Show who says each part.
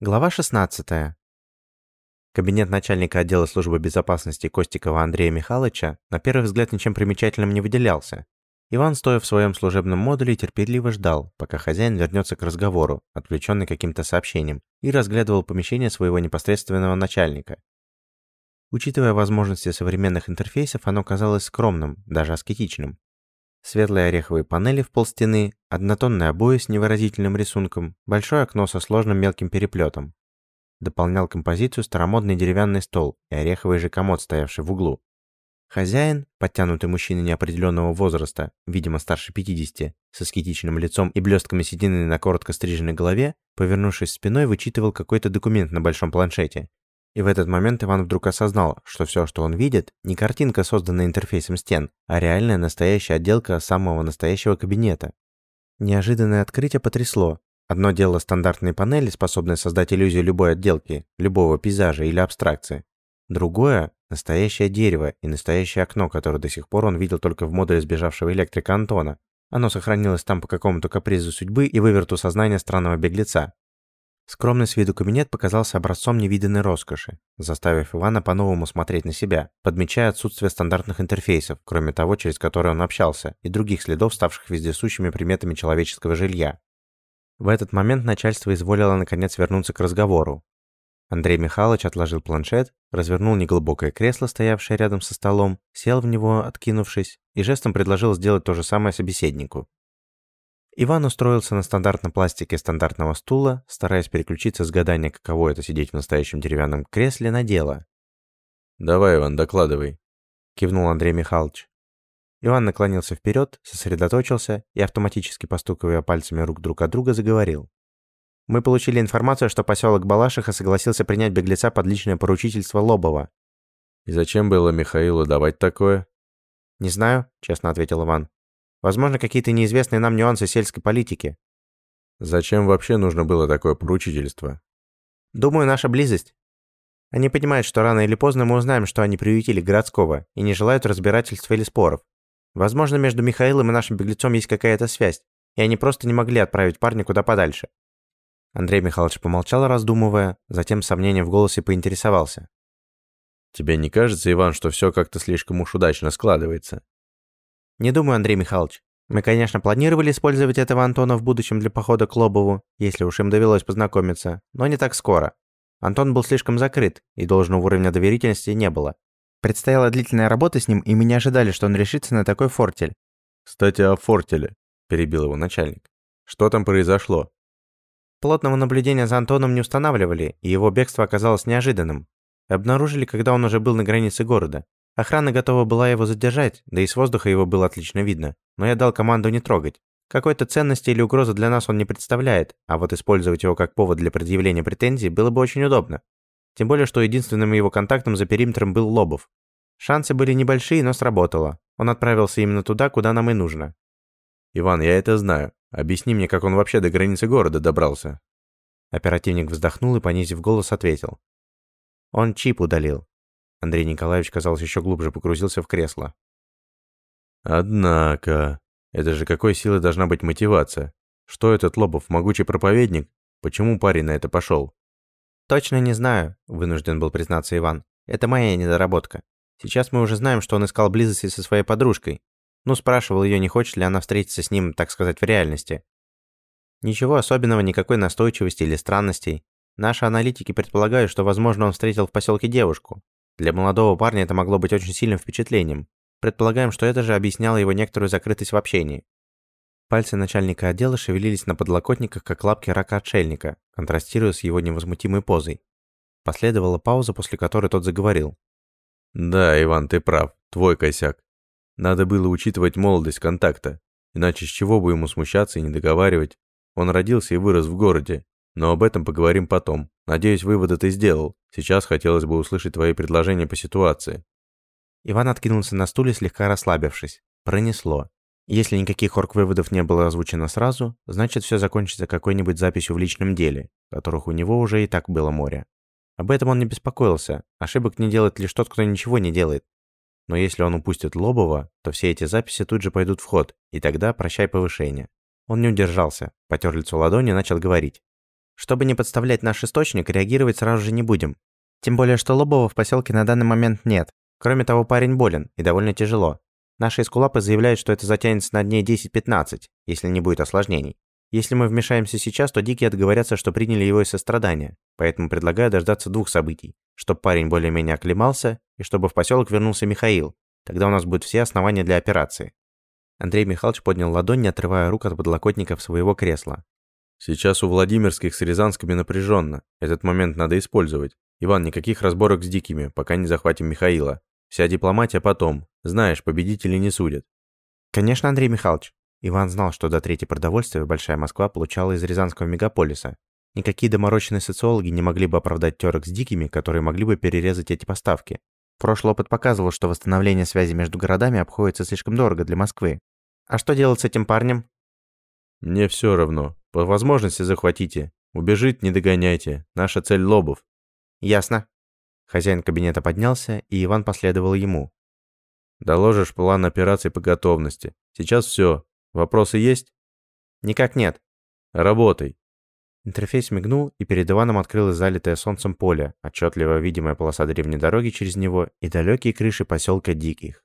Speaker 1: Глава 16. Кабинет начальника отдела службы безопасности Костикова Андрея Михайловича на первый взгляд ничем примечательным не выделялся. Иван, стоя в своем служебном модуле, терпеливо ждал, пока хозяин вернется к разговору, отвлеченный каким-то сообщением, и разглядывал помещение своего непосредственного начальника. Учитывая возможности современных интерфейсов, оно казалось скромным, даже аскетичным. Светлые ореховые панели в полстены, однотонные обои с невыразительным рисунком, большое окно со сложным мелким переплетом. Дополнял композицию старомодный деревянный стол и ореховый же комод, стоявший в углу. Хозяин, подтянутый мужчина неопределенного возраста, видимо старше 50, с аскетичным лицом и блестками седины на коротко стриженной голове, повернувшись спиной, вычитывал какой-то документ на большом планшете, и в этот момент Иван вдруг осознал, что все, что он видит, не картинка, созданная интерфейсом стен, а реальная настоящая отделка самого настоящего кабинета. Неожиданное открытие потрясло. Одно дело стандартные панели, способные создать иллюзию любой отделки, любого пейзажа или абстракции. Другое – настоящее дерево и настоящее окно, которое до сих пор он видел только в модуле сбежавшего электрика Антона. Оно сохранилось там по какому-то капризу судьбы и выверту сознания странного беглеца, Скромный с виду кабинет показался образцом невиданной роскоши, заставив Ивана по-новому смотреть на себя, подмечая отсутствие стандартных интерфейсов, кроме того, через который он общался, и других следов, ставших вездесущими приметами человеческого жилья. В этот момент начальство изволило наконец вернуться к разговору. Андрей Михайлович отложил планшет, развернул неглубокое кресло, стоявшее рядом со столом, сел в него, откинувшись, и жестом предложил сделать то же самое собеседнику. Иван устроился на стандартном пластике стандартного стула, стараясь переключиться с гадания, каково это сидеть в настоящем деревянном кресле, на дело.
Speaker 2: «Давай, Иван, докладывай», — кивнул Андрей Михайлович.
Speaker 1: Иван наклонился вперед, сосредоточился и, автоматически постукивая пальцами рук друг от друга, заговорил. «Мы получили информацию, что поселок Балашиха согласился принять беглеца под личное поручительство Лобова».
Speaker 2: «И зачем было Михаилу давать такое?»
Speaker 1: «Не знаю», — честно ответил Иван. Возможно, какие-то неизвестные нам нюансы сельской политики.
Speaker 2: Зачем вообще нужно было такое поручительство?
Speaker 1: Думаю, наша близость. Они понимают, что рано или поздно мы узнаем, что они приютили городского, и не желают разбирательств или споров. Возможно, между Михаилом и нашим беглецом есть какая-то связь, и они просто не могли отправить парня куда подальше. Андрей Михайлович помолчал, раздумывая, затем с сомнением в голосе поинтересовался.
Speaker 2: «Тебе не кажется, Иван, что все как-то слишком уж удачно складывается?
Speaker 1: Не думаю, Андрей Михайлович. Мы, конечно, планировали использовать этого Антона в будущем для похода к Лобову, если уж им довелось познакомиться, но не так скоро. Антон был слишком закрыт, и должного уровня доверительности не было. Предстояла длительная работа с ним, и мы не ожидали, что он решится на такой фортель.
Speaker 2: «Кстати, о фортеле», – перебил его начальник. «Что там произошло?»
Speaker 1: Плотного наблюдения за Антоном не устанавливали, и его бегство оказалось неожиданным. Обнаружили, когда он уже был на границе города. Охрана готова была его задержать, да и с воздуха его было отлично видно. Но я дал команду не трогать. Какой-то ценности или угрозы для нас он не представляет, а вот использовать его как повод для предъявления претензий было бы очень удобно. Тем более, что единственным его контактом за периметром был Лобов. Шансы были небольшие, но сработало. Он отправился именно туда, куда нам и нужно.
Speaker 2: «Иван, я это знаю. Объясни мне, как он вообще до границы города добрался?»
Speaker 1: Оперативник вздохнул и, понизив голос, ответил. Он чип удалил. Андрей Николаевич, казалось, еще глубже погрузился в кресло.
Speaker 2: «Однако, это же какой силы должна быть мотивация? Что этот Лобов, могучий проповедник? Почему парень на это пошел?»
Speaker 1: «Точно не знаю», – вынужден был признаться Иван. «Это моя недоработка. Сейчас мы уже знаем, что он искал близости со своей подружкой. Ну, спрашивал ее, не хочет ли она встретиться с ним, так сказать, в реальности. Ничего особенного, никакой настойчивости или странностей. Наши аналитики предполагают, что, возможно, он встретил в поселке девушку, для молодого парня это могло быть очень сильным впечатлением. Предполагаем, что это же объясняло его некоторую закрытость в общении. Пальцы начальника отдела шевелились на подлокотниках, как лапки рака-отшельника, контрастируя с его невозмутимой позой. Последовала пауза, после которой тот заговорил.
Speaker 2: «Да, Иван, ты прав. Твой косяк. Надо было учитывать молодость контакта. Иначе с чего бы ему смущаться и не договаривать? Он родился и вырос в городе. Но об этом поговорим потом. Надеюсь, выводы ты сделал. Сейчас хотелось бы услышать твои предложения по ситуации».
Speaker 1: Иван откинулся на стуле, слегка расслабившись. Пронесло. Если никаких орг-выводов не было озвучено сразу, значит все закончится какой-нибудь записью в личном деле, которых у него уже и так было море. Об этом он не беспокоился. Ошибок не делает лишь тот, кто ничего не делает. Но если он упустит Лобова, то все эти записи тут же пойдут в ход, и тогда прощай повышение. Он не удержался, потер лицо ладони и начал говорить. Чтобы не подставлять наш источник, реагировать сразу же не будем. Тем более, что Лобова в поселке на данный момент нет. Кроме того, парень болен и довольно тяжело. Наши эскулапы заявляют, что это затянется на дней 10-15, если не будет осложнений. Если мы вмешаемся сейчас, то дикие отговорятся, что приняли его из сострадания. Поэтому предлагаю дождаться двух событий. Чтобы парень более-менее оклемался, и чтобы в поселок вернулся Михаил. Тогда у нас будут все основания для операции. Андрей Михайлович поднял ладонь, не отрывая рук от подлокотников своего кресла.
Speaker 2: Сейчас у Владимирских с Рязанскими напряженно. Этот момент надо использовать. Иван, никаких разборок с дикими, пока не захватим Михаила. Вся дипломатия потом. Знаешь, победители не судят.
Speaker 1: Конечно, Андрей Михайлович. Иван знал, что до трети продовольствия Большая Москва получала из Рязанского мегаполиса. Никакие доморощенные социологи не могли бы оправдать терок с дикими, которые могли бы перерезать эти поставки. Прошлый опыт показывал, что восстановление связи между городами обходится слишком дорого для Москвы. А что делать с этим парнем?
Speaker 2: Мне все равно. По возможности захватите. Убежит, не догоняйте. Наша цель Лобов.
Speaker 1: Ясно. Хозяин кабинета поднялся, и Иван последовал ему.
Speaker 2: Доложишь план операции по готовности. Сейчас все. Вопросы есть?
Speaker 1: Никак нет.
Speaker 2: Работай.
Speaker 1: Интерфейс мигнул, и перед Иваном открылось залитое солнцем поле, отчетливо видимая полоса древней дороги через него и далекие крыши поселка Диких.